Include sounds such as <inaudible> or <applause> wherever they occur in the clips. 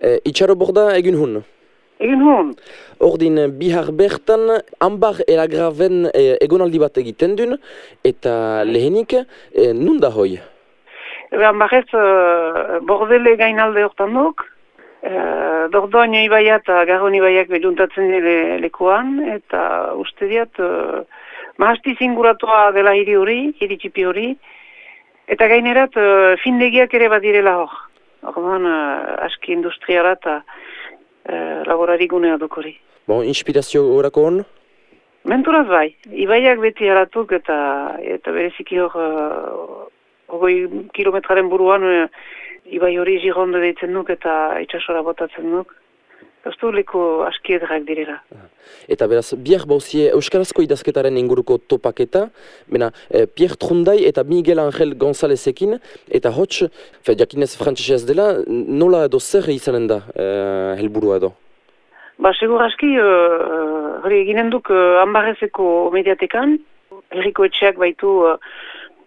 E, itxaro borda egin hun? Egin hun. Ordin bihar bertan, ambar elagraven e, egonaldi bat egiten duen, eta lehenik, e, nun da hoi? Ebe, ambarez, uh, bordele gainalde hortan duk. Uh, Dordoin ibaia eta garron ibaiak beduntatzen dira lekuan, eta uste diat, uh, mahasti zinguratua dela hiri hori, hiri txipi hori, eta gainerat, uh, findegiak ere bat direla hor. Orduan, uh, aski industriala eta uh, laborari gunea dukori. Bon, inspirazio horako hon? Menturaz bai, ibaiak beti haratuk eta, eta bereziki hor, uh, hogoi kilometraren buruan, uh, ibai hori girondo deitzen nuk eta itxasora botatzen nuk. Zaztu leku aski edrak direla. Eta beraz, Bier Bauzie Euskarazko idazketaren inguruko topaketa, bena, eh, Pierre Trundai eta Miguel Angel Gonzalezekin, eta hotx, fe, jakinez frantzesez dela, nola edo zer izanen da eh, helburua edo? Ba, segur aski, uh, hori eginen duk uh, ambarrezeko mediatekan, herriko etxeak baitu uh,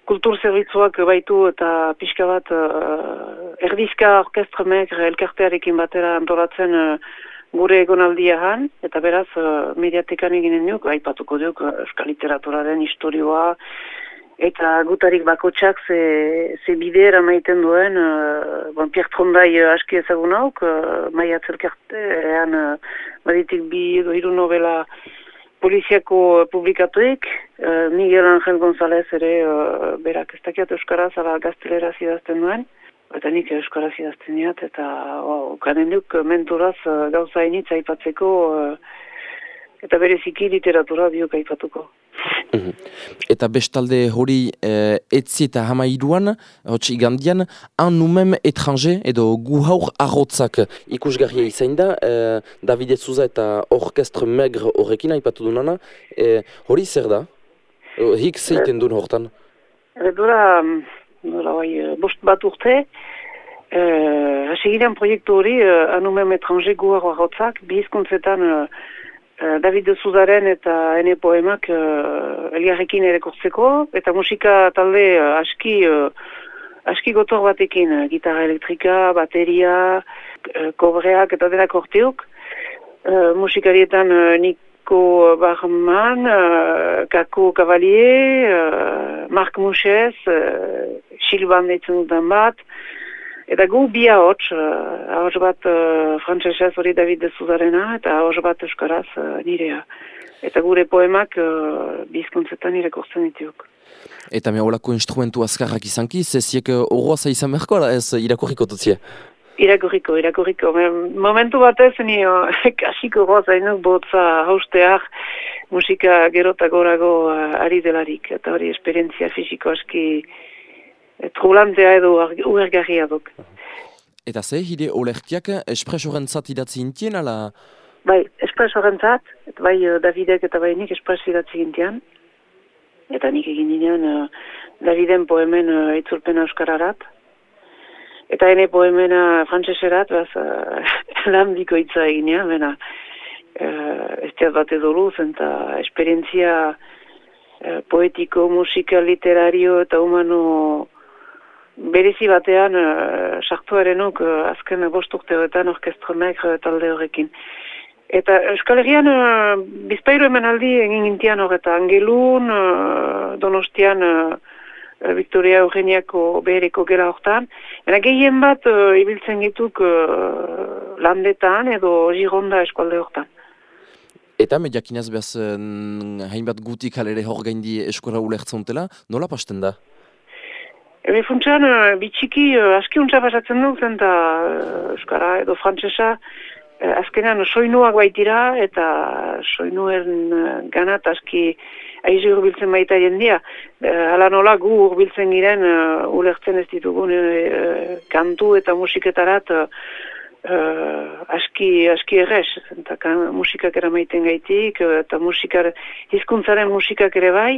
kultur zerbitzuak baitu eta pixka bat uh, erdizka orkestra megre elkartearekin batera antolatzen uh, gure egonaldiahan, eta beraz uh, mediatekan eginen duk, aipatuko duk uh, euskal literaturaren historioa, eta gutarik bakotsak ze, ze bidera maiten duen, uh, bon, Pierre Trondai uh, aski ezagun hauk, uh, maia zelkartean uh, baditik bi hiru novela poliziako publikatuik, uh, Miguel Angel González ere uh, berak ez dakiat Euskaraz, ala gaztelera zidazten duen, eta nik Euskaraz zidazten diat, eta oh, kanen duk menturaz uh, gauza initz aipatzeko, eta bereziki literatura biok aipatuko. Mhm. Eta bestalde hori eh, etzi eta hama iruan, hotx igandian, an numem etranje edo gu haur arrotzak ikusgarria izain da, eh, Davide Zuza eta orkestre megr horrekin haipatu dunana, eh, hori zer da? Hik zeiten duen hortan? Dura, dura bai, bost bat urte, hasi proiektu hori, uh, anumem etranje gu haur arrotzak, bizkuntzetan uh, Eh, David de Zuzaren eta ene poemak uh, eliarrekin ere kurtzeko, eta musika talde uh, aski, uh, aski gotor batekin, uh, gitarra elektrika, bateria, uh, kobreak eta dena korteuk. Uh, musikarietan uh, Nico Barman, uh, Kako Cavalier, uh, Marc Mouchez, uh, Silvan deitzen duten bat, Eta gu bi ahots, uh, bat uh, frantzesez hori David de Zuzarena, eta ahots bat euskaraz uh, nirea. Eta gure poemak uh, bizkontzetan irekortzen ditiok. Eta me holako instrumentu azkarrak izanki, zeziek horroa izan merko, ez irakurriko dutzie? Irakurriko, irakurriko. Momentu batez, ni <laughs> kasiko horroa zainuk botza hausteak, musika gerotagorago uh, ari delarik, eta hori esperientzia fiziko aski trulantea edo uergarria duk. Eta ze, hide olertiak espresoren zat idatzi intien, ala? Bai, espresoren zat, bai Davidek eta bai nik espreso idatzi intian. Eta nik egin dinean uh, Daviden poemen uh, itzulpen euskararat. Eta ene poemena frantseserat, baz, uh, <laughs> lan biko itza eginean, bena, uh, ez bat edo luz, esperientzia uh, poetiko, musika, literario eta humano berezi batean uh, sartuarenuk uh, azken bost urteoetan orkestronek uh, talde horrekin. Eta Euskal Herrian uh, bizpairu hemen aldi egin gintian horreta. Angelun, uh, Donostian, uh, Victoria Eugeniako behereko gela hortan. Eta gehien bat uh, ibiltzen gituk uh, landetan edo Gironda eskualde hortan. Eta me jakinaz behaz hainbat gutik halere hor gaindi eskora ulertzen nola pasten da? Ebe funtsean, uh, bitxiki uh, aski untsa pasatzen duk, zen da uh, Euskara edo Frantsesa uh, azkenean soinuak baitira eta soinuen uh, ganat aski aizu urbiltzen baita jendia. Uh, ala nola gu urbiltzen giren uh, ulertzen ez ditugun uh, kantu eta musiketarat uh, aski, aski errez. Eta musikak eramaiten gaitik eta musikar, hizkuntzaren musikak ere bai.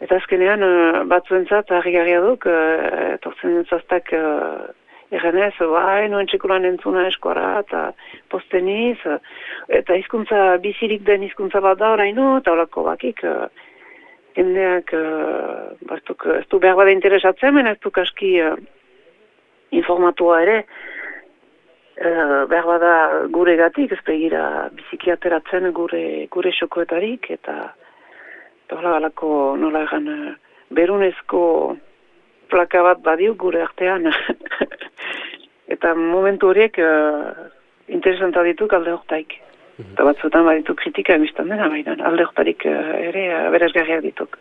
Eta azkenean, uh, batzuentzat, harri duk, uh, etortzen entzaztak uh, errenez, bai, noen txekulan entzuna eskora, eta posteniz, uh, eta hizkuntza bizirik den hizkuntza bat da oraino, eta horako bakik, uh, jendeak, uh, bastuk, ez du behar bada interesatzen, ez du kaski uh, informatua ere, uh, behar bada gure gatik, ez begira biziki ateratzen gure, gure xokoetarik, eta hola galako nola egan berunezko plaka bat badiu gure artean. <laughs> eta momentu horiek uh, interesanta ditu alde hortaik. Mhm. Eta batzutan baditu kritika emistan dena, baina alde hortarik uh, ere uh, berazgarriak dituk.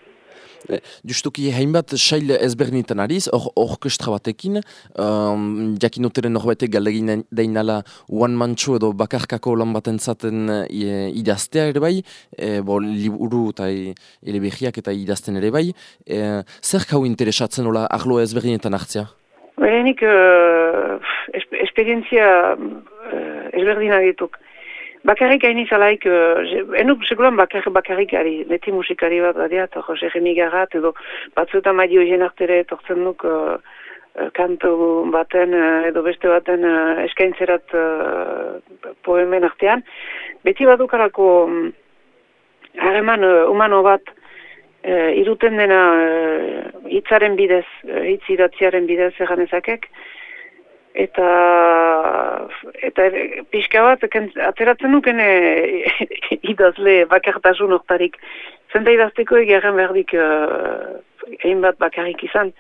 Eh, justuki hainbat sail ezberdinetan ariz, hor orkestra batekin, um, jakin uteren norbaitek galdegin dainala one mantxu edo bakarkako lan baten zaten e, idaztea ere bai, e, bo, liburu eta e, elebehiak eta idazten ere bai, e, zer kau interesatzen hola arlo ezberdinetan hartzea? Berenik, uh, esperientzia uh, ezberdina dituk. Bakarrik hain izalaik, uh, enuk sekulan bakar, bakarrik ari, beti musikari bat badia, eta Jose Remigarat, edo batzuetan madio jenartere tortzen duk uh, kantu baten edo beste baten uh, eskaintzerat uh, poemen artean. Beti badukarako um, hareman uh, humano bat uh, iruten dena hitzaren bidez, uh, hitz idatziaren bidez egan eta eta pixka bat ateratzen nuken e, <laughs> idazle bakartasun oktarik zenta idazteko egeran berdik uh, egin bat bakarrik izan.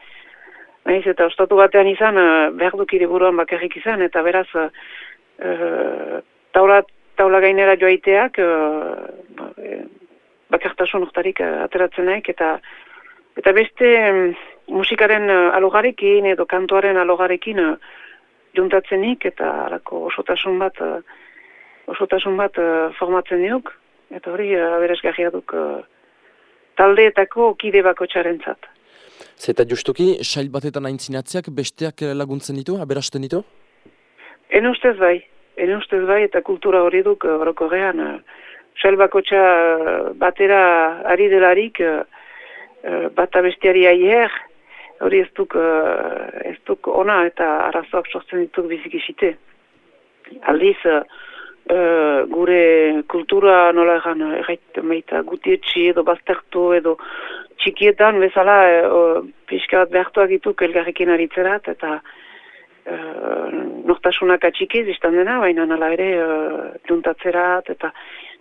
Naiz, eta ostatu batean izan uh, behar dukire buruan bakarrik izan eta beraz uh, taula, taula gainera joaiteak uh, bakartasun oktarik uh, ateratzen naik eta eta beste um, musikaren uh, alogarekin edo kantuaren alogarekin uh, juntatzenik eta alako osotasun bat uh, osotasun bat uh, formatzen diok eta hori uh, aberesgarria duk taldeetako kide bako txarentzat. Zeta justuki, sail batetan aintzinatziak besteak laguntzen ditu, aberasten ditu? En ustez bai, en ustez bai eta kultura hori duk horoko gehan. Sail bako batera ari delarik, bata bestiari aier, hori ez duk, uh, ez duk ona eta arazoak sortzen dituk bizikisite. Aldiz, uh, gure kultura nola egan, errait meita gutietxi edo baztertu edo txikietan bezala uh, pixka bat behartuak dituk elgarrekin aritzerat eta uh, nortasunak atxikiz izan dena, baina nala ere uh, juntatzerat eta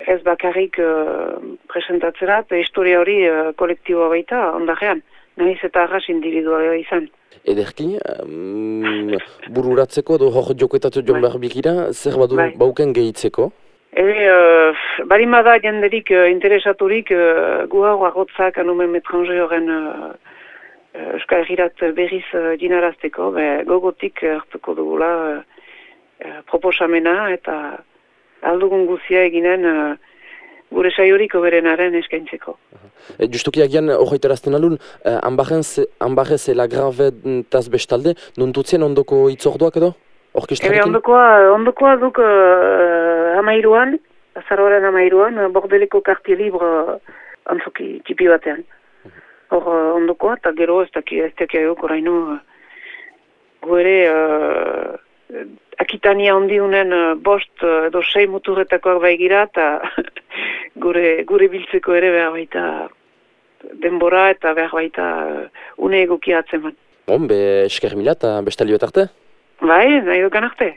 ez bakarrik uh, presentatzerat, historia hori uh, kolektiboa baita ondarean nahiz eta arras individuala izan. Ederki, um, bururatzeko edo hor joketatu joan bai. behar bikira, zer badu bai. bauken gehitzeko? Ebe, uh, barima da jenderik uh, interesaturik uh, gu hau agotzak anumen metranje horren uh, uh, euskal egirat berriz uh, dinarazteko, be, gogotik hartuko dugula uh, proposamena eta aldugun guzia eginen uh, gure saioriko berenaren eskaintzeko. E, justuki agian horretarazten alun, eh, anbarrez la grave taz bestalde, nuntutzen ondoko itzorduak edo? Ebe ondokoa, ondokoa duk uh, amairuan, azaroaren amairuan, bordeleko kartie libre uh, antzoki tipi batean. Hor uh, ondokoa, eta gero ez daki ez daki aio, koraino, uh, uh, akitania hondiunen uh, bost uh, edo sei muturretakoak baigira, eta gure gure biltzeko ere behar baita denbora eta behar baita uh, une egokia atzeman. Bon, be esker mila eta bestalio arte? Bai, nahi dukan arte.